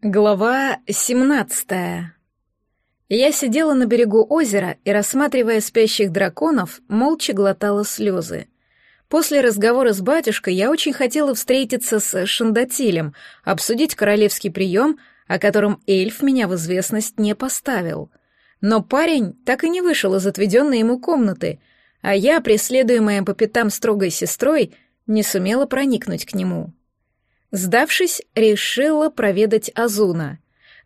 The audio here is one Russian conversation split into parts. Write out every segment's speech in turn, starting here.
Глава 17 Я сидела на берегу озера и, рассматривая спящих драконов, молча глотала слезы. После разговора с батюшкой я очень хотела встретиться с Шандатилем, обсудить королевский прием, о котором эльф меня в известность не поставил. Но парень так и не вышел из отведенной ему комнаты, а я, преследуемая по пятам строгой сестрой, не сумела проникнуть к нему. Сдавшись, решила проведать Азуна.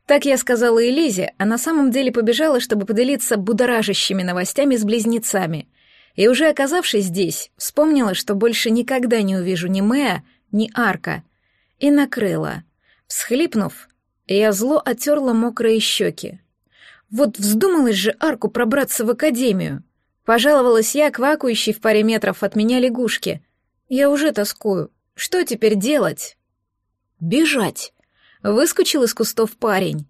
Так я сказала Элизе, а на самом деле побежала, чтобы поделиться будоражащими новостями с близнецами. И уже оказавшись здесь, вспомнила, что больше никогда не увижу ни Мэа, ни Арка. И накрыла. Всхлипнув, я зло оттерла мокрые щеки. Вот вздумалась же Арку пробраться в академию. Пожаловалась я квакающей в паре метров от меня лягушке. Я уже тоскую. Что теперь делать? Бежать. Выскочил из кустов парень.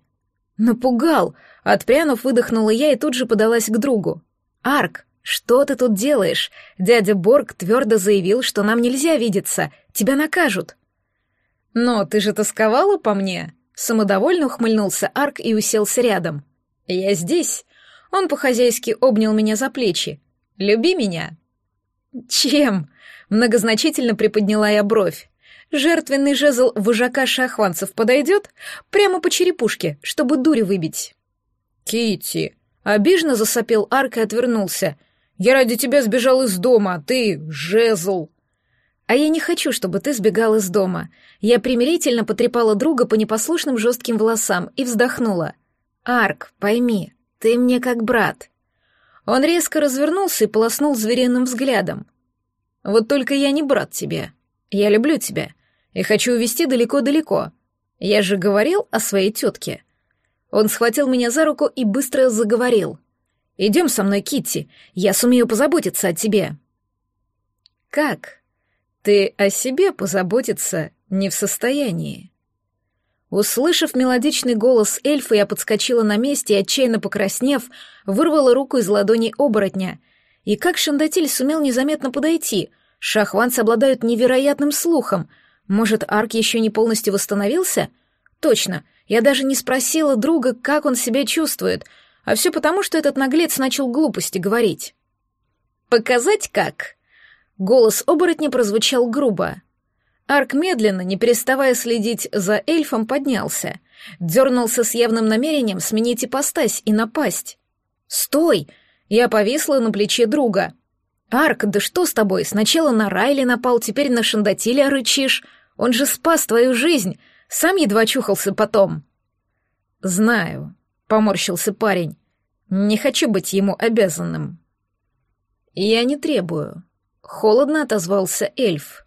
Напугал. Отпрянув, выдохнула я и тут же подалась к другу. «Арк, что ты тут делаешь? Дядя Борг твердо заявил, что нам нельзя видеться. Тебя накажут». «Но ты же тосковала по мне?» Самодовольно ухмыльнулся Арк и уселся рядом. «Я здесь». Он по-хозяйски обнял меня за плечи. «Люби меня». «Чем?» Многозначительно приподняла я бровь. Жертвенный жезл вожака шахванцев подойдет? Прямо по черепушке, чтобы дурь выбить. Кити, обиженно засопел Арк и отвернулся. Я ради тебя сбежал из дома, а ты — жезл. А я не хочу, чтобы ты сбегал из дома. Я примирительно потрепала друга по непослушным жестким волосам и вздохнула. Арк, пойми, ты мне как брат. Он резко развернулся и полоснул звериным взглядом. Вот только я не брат тебе. Я люблю тебя и хочу увезти далеко-далеко. Я же говорил о своей тетке. Он схватил меня за руку и быстро заговорил. «Идем со мной, Китти, я сумею позаботиться о тебе». «Как? Ты о себе позаботиться не в состоянии?» Услышав мелодичный голос эльфа, я подскочила на месте и, отчаянно покраснев, вырвала руку из ладоней оборотня. И как Шандатиль сумел незаметно подойти? Шахванцы обладают невероятным слухом — может, Арк еще не полностью восстановился? Точно, я даже не спросила друга, как он себя чувствует, а все потому, что этот наглец начал глупости говорить. «Показать как?» Голос оборотня прозвучал грубо. Арк медленно, не переставая следить за эльфом, поднялся. Дернулся с явным намерением сменить ипостась и напасть. «Стой!» Я повисла на плече друга. «Арк, да что с тобой? Сначала на Райли напал, теперь на Шандатиля рычишь. Он же спас твою жизнь, сам едва чухался потом». «Знаю», — поморщился парень. «Не хочу быть ему обязанным». «Я не требую», — холодно отозвался эльф.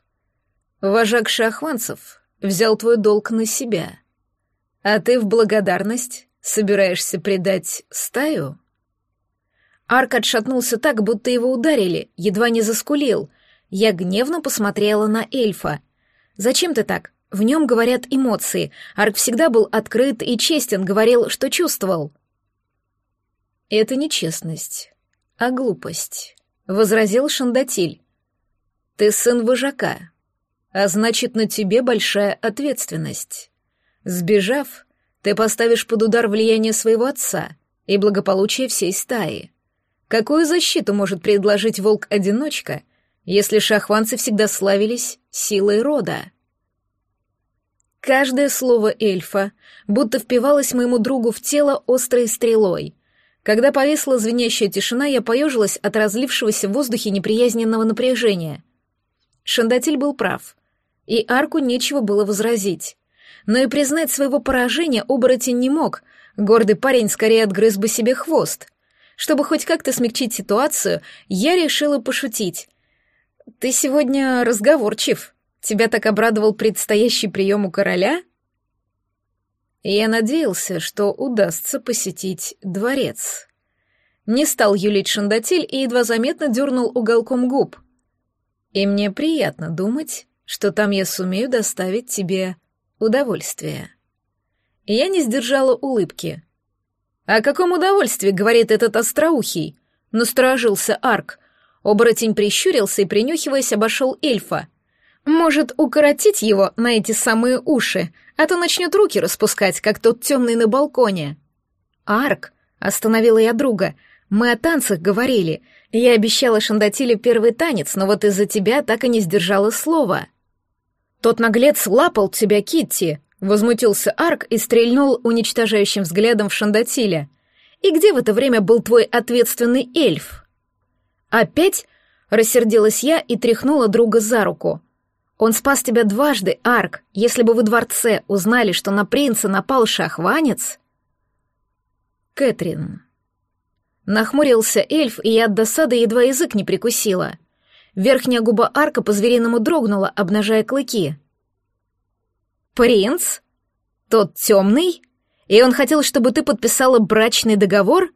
«Вожак шахванцев взял твой долг на себя, а ты в благодарность собираешься предать стаю?» Арк отшатнулся так, будто его ударили, едва не заскулил. Я гневно посмотрела на эльфа. «Зачем ты так? В нем говорят эмоции. Арк всегда был открыт и честен, говорил, что чувствовал». «Это не честность, а глупость», — возразил Шандатиль. «Ты сын вожака, а значит, на тебе большая ответственность. Сбежав, ты поставишь под удар влияние своего отца и благополучие всей стаи. Какую защиту может предложить волк-одиночка, если шахванцы всегда славились силой рода? Каждое слово эльфа будто впивалось моему другу в тело острой стрелой. Когда повесла звенящая тишина, я поежилась от разлившегося в воздухе неприязненного напряжения. Шандатель был прав, и арку нечего было возразить. Но и признать своего поражения оборотень не мог, гордый парень скорее отгрыз бы себе хвост — чтобы хоть как-то смягчить ситуацию, я решила пошутить. «Ты сегодня разговорчив. Тебя так обрадовал предстоящий прием у короля?» Я надеялся, что удастся посетить дворец. Не стал юлить Шандатель и едва заметно дернул уголком губ. И мне приятно думать, что там я сумею доставить тебе удовольствие. Я не сдержала улыбки. «О каком удовольствии, — говорит этот остроухий?» — насторожился Арк. Оборотень прищурился и, принюхиваясь, обошел эльфа. «Может, укоротить его на эти самые уши, а то начнет руки распускать, как тот темный на балконе. Арк, остановила я друга, мы о танцах говорили. Я обещала Шандатиле первый танец, но вот из-за тебя так и не сдержала слова. Тот наглец лапал тебя, Китти, возмутился Арк и стрельнул уничтожающим взглядом в Шандатиля. И где в это время был твой ответственный эльф? Опять? Рассердилась я и тряхнула друга за руку. Он спас тебя дважды, Арк. Если бы вы дворце узнали, что на принца напал шахванец... Кэтрин. Нахмурился эльф, и я от досады едва язык не прикусила. Верхняя губа Арка по-звериному дрогнула, обнажая клыки. «Принц? Тот темный? И он хотел, чтобы ты подписала брачный договор?»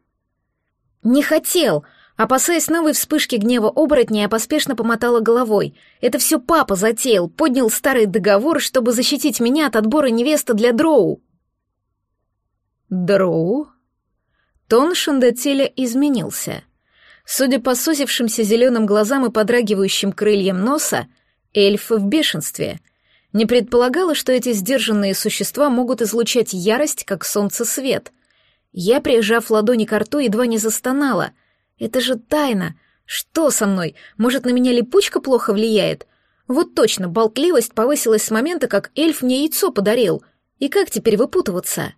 «Не хотел», Опасаясь новой вспышки гнева оборотня, я поспешно помотала головой. Это все папа затеял, поднял старый договор, чтобы защитить меня от отбора невесты для Дроу. Дроу? Тон Шандателя изменился. Судя по сузившимся зеленым глазам и подрагивающим крыльям носа, эльфы в бешенстве. Не предполагала, что эти сдержанные существа могут излучать ярость, как солнце свет. Я, прижав ладони к рту, едва не застонала — это же тайна. Что со мной? Может, на меня липучка плохо влияет? Вот точно, болтливость повысилась с момента, как эльф мне яйцо подарил. И как теперь выпутываться?